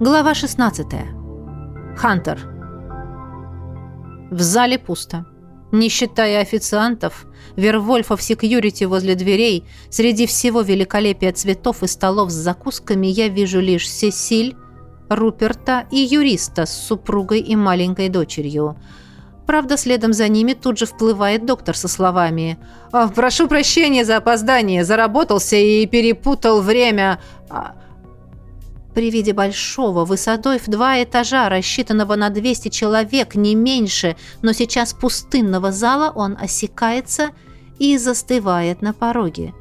Глава 16. Хантер. В зале пусто. Не считая официантов, Вервольфов секьюрити возле дверей, среди всего великолепия цветов и столов с закусками я вижу лишь Сесиль, Руперта и юриста с супругой и маленькой дочерью. Правда, следом за ними тут же вплывает доктор со словами «Прошу прощения за опоздание, заработался и перепутал время...» При виде большого, высотой в два этажа, рассчитанного на 200 человек, не меньше, но сейчас пустынного зала, он осекается и застывает на пороге.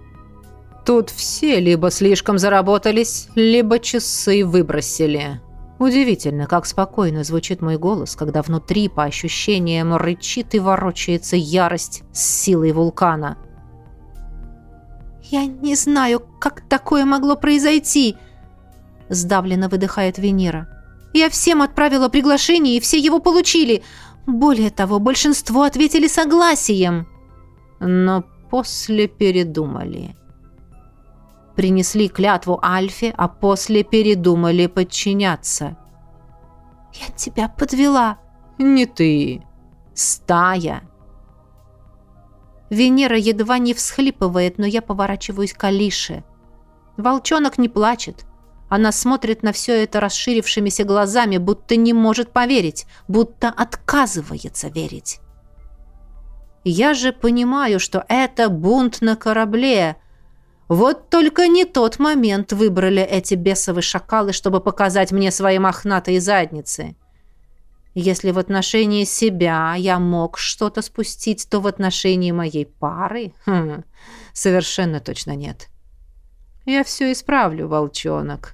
Тут все либо слишком заработались, либо часы выбросили. Удивительно, как спокойно звучит мой голос, когда внутри, по ощущениям, рычит и ворочается ярость с силой вулкана. «Я не знаю, как такое могло произойти!» Сдавленно выдыхает Венера. «Я всем отправила приглашение, и все его получили. Более того, большинство ответили согласием». Но после передумали принесли клятву Альфе, а после передумали подчиняться. «Я тебя подвела». «Не ты. Стая». Венера едва не всхлипывает, но я поворачиваюсь к Алише. Волчонок не плачет. Она смотрит на все это расширившимися глазами, будто не может поверить, будто отказывается верить. Я же понимаю, что это бунт на корабле — вот только не тот момент выбрали эти бесовые шакалы, чтобы показать мне свои мохнатые задницы. Если в отношении себя я мог что-то спустить, то в отношении моей пары хм, совершенно точно нет. Я все исправлю, волчонок.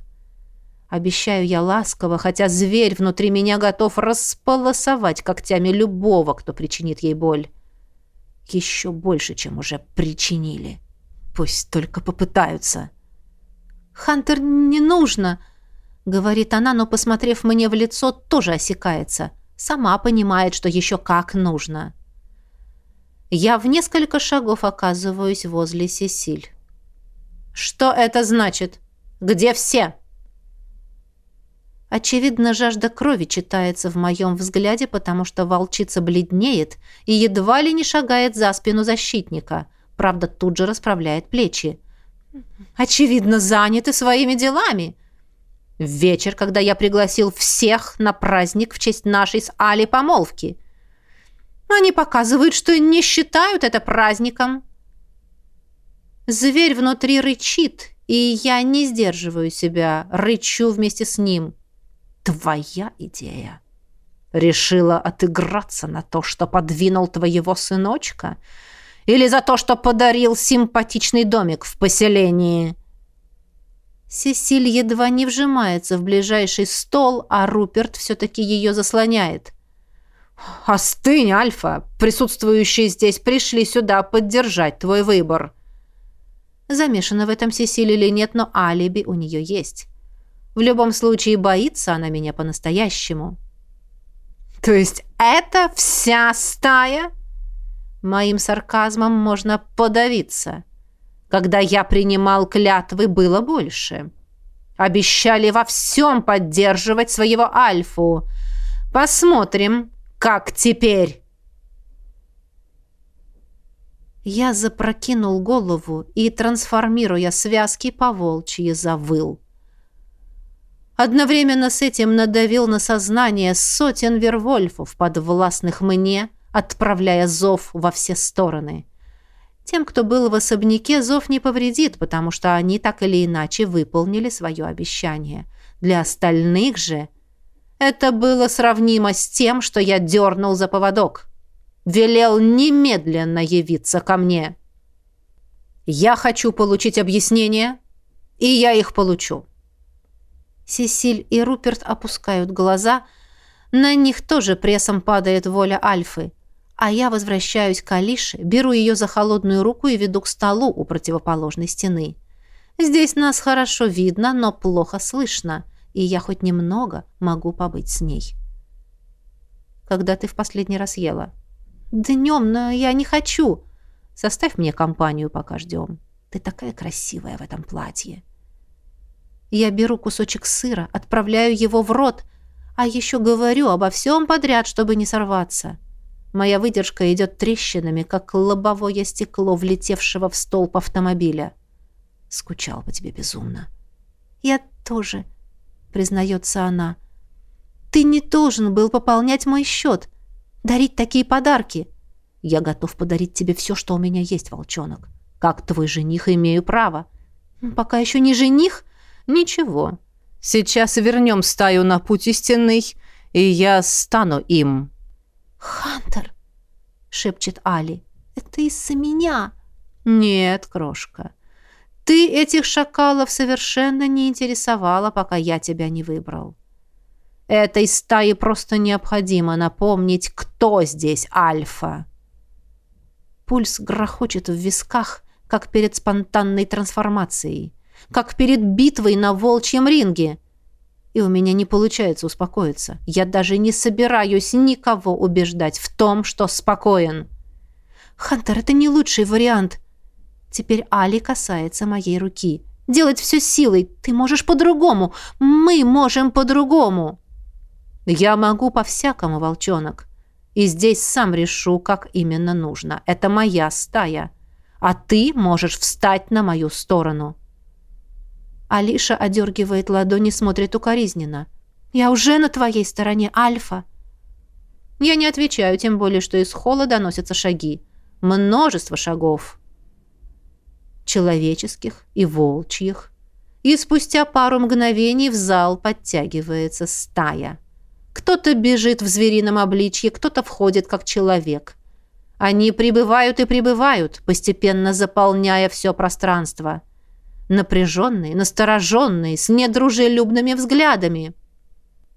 Обещаю я ласково, хотя зверь внутри меня готов располосовать когтями любого, кто причинит ей боль. Еще больше, чем уже причинили. — Пусть только попытаются. «Хантер, не нужно!» — говорит она, но, посмотрев мне в лицо, тоже осекается. Сама понимает, что еще как нужно. Я в несколько шагов оказываюсь возле Сесиль. «Что это значит? Где все?» Очевидно, жажда крови читается в моем взгляде, потому что волчица бледнеет и едва ли не шагает за спину защитника. Правда, тут же расправляет плечи. «Очевидно, заняты своими делами». В вечер, когда я пригласил всех на праздник в честь нашей с Али помолвки. Они показывают, что не считают это праздником. Зверь внутри рычит, и я не сдерживаю себя, рычу вместе с ним. Твоя идея. Решила отыграться на то, что подвинул твоего сыночка — или за то, что подарил симпатичный домик в поселении?» Сесиль едва не вжимается в ближайший стол, а Руперт все-таки ее заслоняет. «Остынь, Альфа! Присутствующие здесь пришли сюда поддержать твой выбор!» Замешана в этом Сесиль или нет, но алиби у нее есть. В любом случае, боится она меня по-настоящему. «То есть это вся стая?» Моим сарказмом можно подавиться. Когда я принимал клятвы, было больше. Обещали во всем поддерживать своего Альфу. Посмотрим, как теперь. Я запрокинул голову и, трансформируя связки, по волчьи завыл. Одновременно с этим надавил на сознание сотен вервольфов, подвластных мне, отправляя зов во все стороны. Тем, кто был в особняке, зов не повредит, потому что они так или иначе выполнили свое обещание. Для остальных же это было сравнимо с тем, что я дернул за поводок. Велел немедленно явиться ко мне. Я хочу получить объяснение, и я их получу. Сесиль и Руперт опускают глаза, на них тоже прессом падает воля Альфы. А я возвращаюсь к Алише, беру ее за холодную руку и веду к столу у противоположной стены. Здесь нас хорошо видно, но плохо слышно, и я хоть немного могу побыть с ней. Когда ты в последний раз ела? Днем, но я не хочу. Составь мне компанию, пока ждем. Ты такая красивая в этом платье. Я беру кусочек сыра, отправляю его в рот, а еще говорю обо всем подряд, чтобы не сорваться. Моя выдержка идет трещинами, как лобовое стекло, влетевшего в столб автомобиля. Скучал по тебе безумно. Я тоже, признается она. Ты не должен был пополнять мой счет, дарить такие подарки. Я готов подарить тебе все, что у меня есть, волчонок. Как твой жених имею право. Пока еще не жених? Ничего. Сейчас вернем стаю на путь истинный, и я стану им. «Хантер!» — шепчет Али. «Это из-за меня!» «Нет, крошка. Ты этих шакалов совершенно не интересовала, пока я тебя не выбрал. Этой стае просто необходимо напомнить, кто здесь альфа». Пульс грохочет в висках, как перед спонтанной трансформацией, как перед битвой на волчьем ринге и у меня не получается успокоиться. Я даже не собираюсь никого убеждать в том, что спокоен. Хантер, это не лучший вариант. Теперь Али касается моей руки. Делать все силой. Ты можешь по-другому. Мы можем по-другому. Я могу по-всякому, волчонок. И здесь сам решу, как именно нужно. Это моя стая. А ты можешь встать на мою сторону. Алиша одергивает ладони, смотрит укоризненно. «Я уже на твоей стороне, Альфа!» Я не отвечаю, тем более, что из холла доносятся шаги. Множество шагов. Человеческих и волчьих. И спустя пару мгновений в зал подтягивается стая. Кто-то бежит в зверином обличье, кто-то входит как человек. Они прибывают и прибывают, постепенно заполняя все пространство – напряженные, настороженные, с недружелюбными взглядами.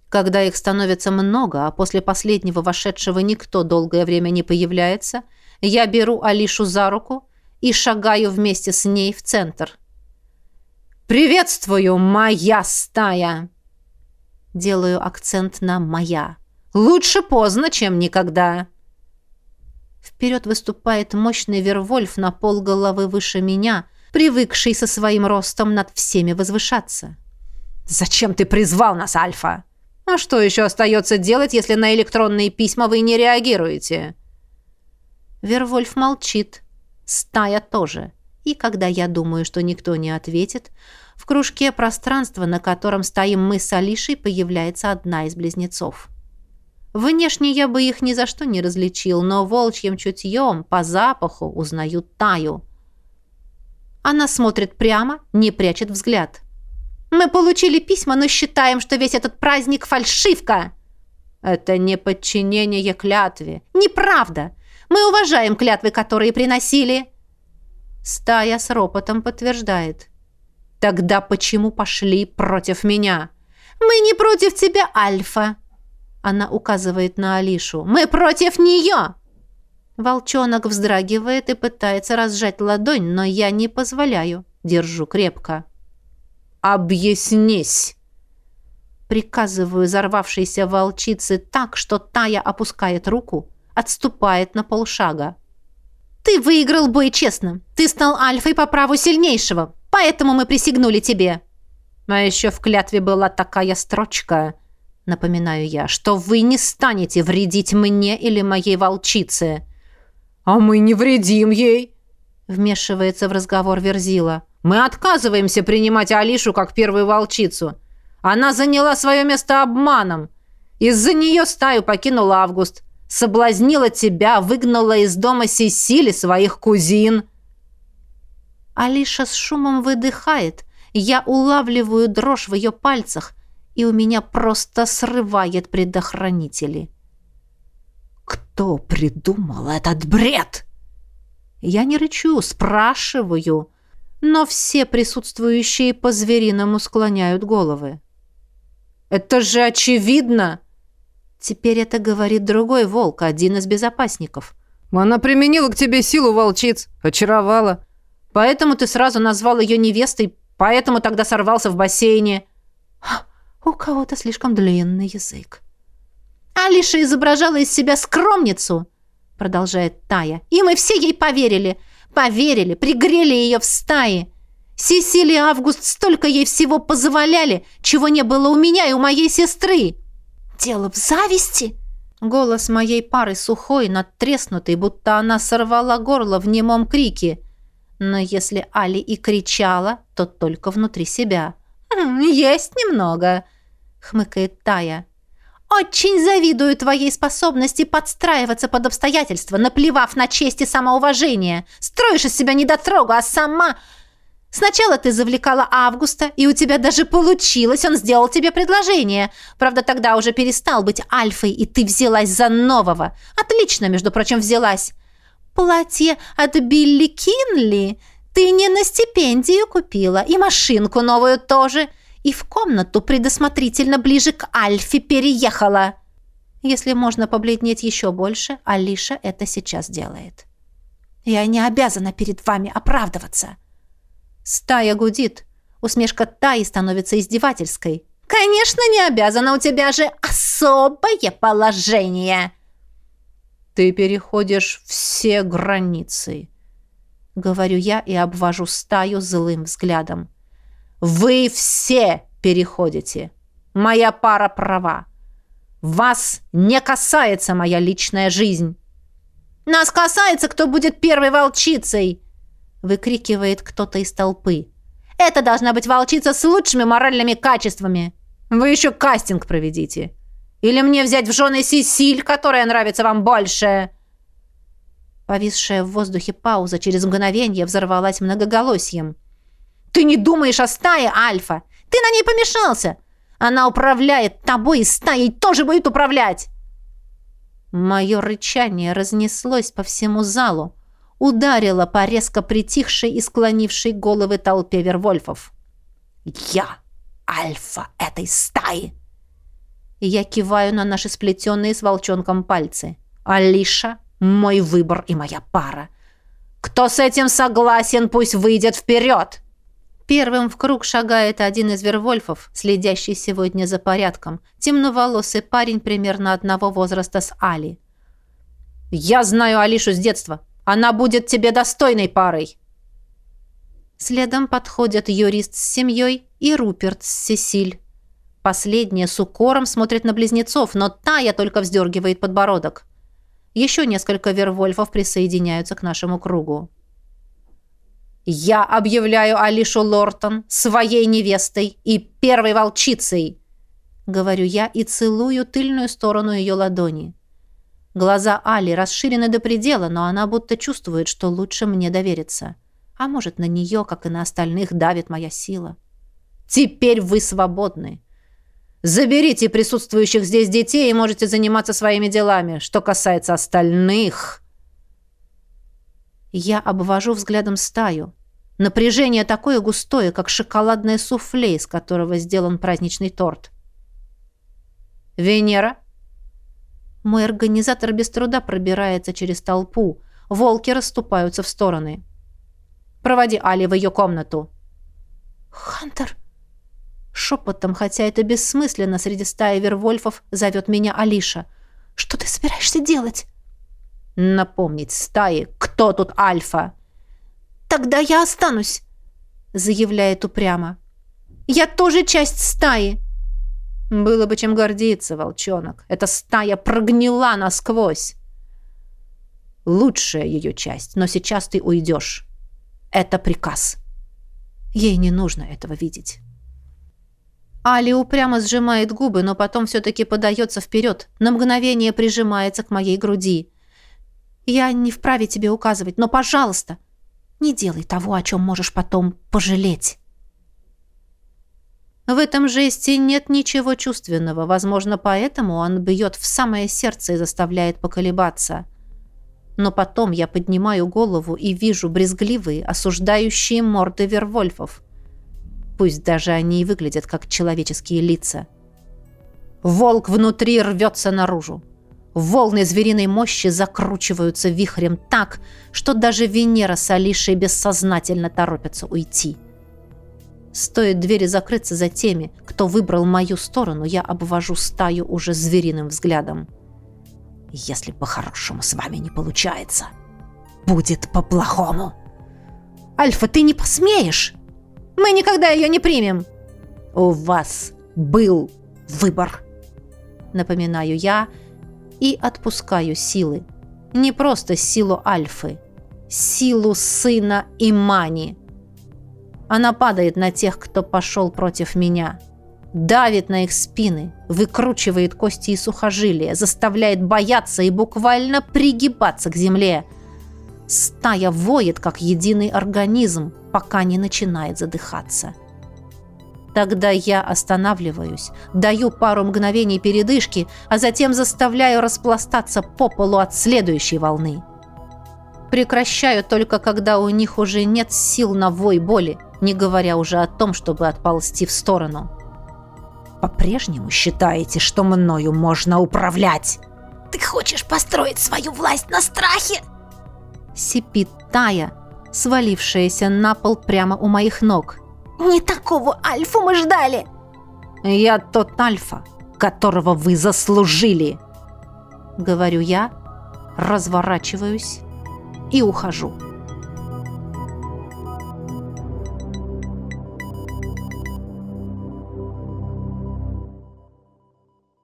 Когда их становится много, а после последнего вошедшего никто долгое время не появляется, я беру Алишу за руку и шагаю вместе с ней в центр. «Приветствую, моя стая!» Делаю акцент на «моя». «Лучше поздно, чем никогда!» Вперед выступает мощный Вервольф на пол головы выше меня – привыкший со своим ростом над всеми возвышаться. «Зачем ты призвал нас, Альфа? А что еще остается делать, если на электронные письма вы не реагируете?» Вервольф молчит. Стая тоже. И когда я думаю, что никто не ответит, в кружке пространства, на котором стоим мы с Алишей, появляется одна из близнецов. Внешне я бы их ни за что не различил, но волчьим чутьем, по запаху, узнаю Таю. Она смотрит прямо, не прячет взгляд. «Мы получили письма, но считаем, что весь этот праздник – фальшивка!» «Это не подчинение клятве». «Неправда! Мы уважаем клятвы, которые приносили!» Стая с ропотом подтверждает. «Тогда почему пошли против меня?» «Мы не против тебя, Альфа!» Она указывает на Алишу. «Мы против нее!» Волчонок вздрагивает и пытается разжать ладонь, но я не позволяю. Держу крепко. «Объяснись!» Приказываю взорвавшейся волчице так, что Тая опускает руку, отступает на полшага. «Ты выиграл бой честно. Ты стал альфой по праву сильнейшего, поэтому мы присягнули тебе». А еще в клятве была такая строчка, напоминаю я, что вы не станете вредить мне или моей волчице. «А мы не вредим ей!» Вмешивается в разговор Верзила. «Мы отказываемся принимать Алишу как первую волчицу. Она заняла свое место обманом. Из-за нее стаю покинул Август. Соблазнила тебя, выгнала из дома Сесили своих кузин». Алиша с шумом выдыхает. Я улавливаю дрожь в ее пальцах, и у меня просто срывает предохранители. Кто придумал этот бред? Я не рычу, спрашиваю, но все присутствующие по-звериному склоняют головы. «Это же очевидно!» Теперь это говорит другой волк, один из безопасников. «Она применила к тебе силу, волчиц, очаровала. Поэтому ты сразу назвал ее невестой, поэтому тогда сорвался в бассейне». «У кого-то слишком длинный язык». Алиша изображала из себя скромницу, продолжает Тая. И мы все ей поверили. Поверили, пригрели ее в стае. Сесилия и Август столько ей всего позволяли, чего не было у меня и у моей сестры. Дело в зависти. Голос моей пары сухой, надтреснутый, будто она сорвала горло в немом крике. Но если Али и кричала, то только внутри себя. «Хм, «Есть немного», — хмыкает Тая. «Очень завидую твоей способности подстраиваться под обстоятельства, наплевав на честь и самоуважение. Строишь из себя недотрогу, а сама...» Сначала ты завлекала Августа, и у тебя даже получилось, он сделал тебе предложение. Правда, тогда уже перестал быть альфой, и ты взялась за нового. Отлично, между прочим, взялась. Платье от Билли Кинли ты не на стипендию купила, и машинку новую тоже, и в комнату предусмотрительно ближе к Альфе переехала. Если можно побледнеть еще больше, Алиша это сейчас делает. Я не обязана перед вами оправдываться. Стая гудит. Усмешка Таи становится издевательской. «Конечно, не обязана, у тебя же особое положение!» «Ты переходишь все границы», — говорю я и обвожу стаю злым взглядом. «Вы все переходите. Моя пара права. Вас не касается моя личная жизнь». «Нас касается, кто будет первой волчицей!» выкрикивает кто-то из толпы. Это должна быть волчица с лучшими моральными качествами. Вы еще кастинг проведите. Или мне взять в жены Сесиль, которая нравится вам больше?» Повисшая в воздухе пауза через мгновение взорвалась многоголосием. «Ты не думаешь о стае, Альфа! Ты на ней помешался! Она управляет тобой, и стаей тоже будет управлять!» Мое рычание разнеслось по всему залу, ударила по резко притихшей и склонившей головы толпе вервольфов. «Я альфа этой стаи!» Я киваю на наши сплетенные с волчонком пальцы. «Алиша — мой выбор и моя пара. Кто с этим согласен, пусть выйдет вперед!» Первым в круг шагает один из вервольфов, следящий сегодня за порядком. Темноволосый парень примерно одного возраста с Али. «Я знаю Алишу с детства. Она будет тебе достойной парой!» Следом подходят юрист с семьей и Руперт с Сесиль. Последняя с укором смотрит на близнецов, но Тая только вздергивает подбородок. Еще несколько вервольфов присоединяются к нашему кругу. «Я объявляю Алишу Лортон своей невестой и первой волчицей!» Говорю я и целую тыльную сторону ее ладони. Глаза Али расширены до предела, но она будто чувствует, что лучше мне довериться. А может, на нее, как и на остальных, давит моя сила. «Теперь вы свободны. Заберите присутствующих здесь детей и можете заниматься своими делами. Что касается остальных...» Я обвожу взглядом стаю. Напряжение такое густое, как шоколадное суфле, из которого сделан праздничный торт. «Венера?» Мой организатор без труда пробирается через толпу. Волки расступаются в стороны. «Проводи Али в ее комнату». «Хантер!» Шепотом, хотя это бессмысленно, среди стаи вервольфов зовет меня Алиша. «Что ты собираешься делать?» «Напомнить стае, кто тут Альфа!» «Тогда я останусь», — заявляет упрямо. «Я тоже часть стаи. Было бы чем гордиться, волчонок. Эта стая прогнила насквозь. Лучшая ее часть, но сейчас ты уйдешь. Это приказ. Ей не нужно этого видеть. Али упрямо сжимает губы, но потом все-таки подается вперед, на мгновение прижимается к моей груди. «Я не вправе тебе указывать, но, пожалуйста, не делай того, о чем можешь потом пожалеть». В этом жесте нет ничего чувственного, возможно, поэтому он бьет в самое сердце и заставляет поколебаться. Но потом я поднимаю голову и вижу брезгливые, осуждающие морды вервольфов. Пусть даже они и выглядят как человеческие лица. Волк внутри рвется наружу. Волны звериной мощи закручиваются вихрем так, что даже Венера с Алишей бессознательно торопятся уйти. — Стоит двери закрыться за теми, кто выбрал мою сторону, я обвожу стаю уже звериным взглядом. Если по-хорошему с вами не получается, будет по-плохому. Альфа, ты не посмеешь! Мы никогда ее не примем!» «У вас был выбор!» Напоминаю я и отпускаю силы. Не просто силу Альфы. Силу сына Имани. Она падает на тех, кто пошел против меня. Давит на их спины, выкручивает кости и сухожилия, заставляет бояться и буквально пригибаться к земле. Стая воет, как единый организм, пока не начинает задыхаться. Тогда я останавливаюсь, даю пару мгновений передышки, а затем заставляю распластаться по полу от следующей волны. Прекращаю только, когда у них уже нет сил на вой боли, не говоря уже о том, чтобы отползти в сторону. По-прежнему считаете, что мною можно управлять? Ты хочешь построить свою власть на страхе? Сипит Тая, свалившаяся на пол прямо у моих ног. Не такого альфу мы ждали. Я тот альфа, которого вы заслужили. Говорю я, разворачиваюсь и ухожу.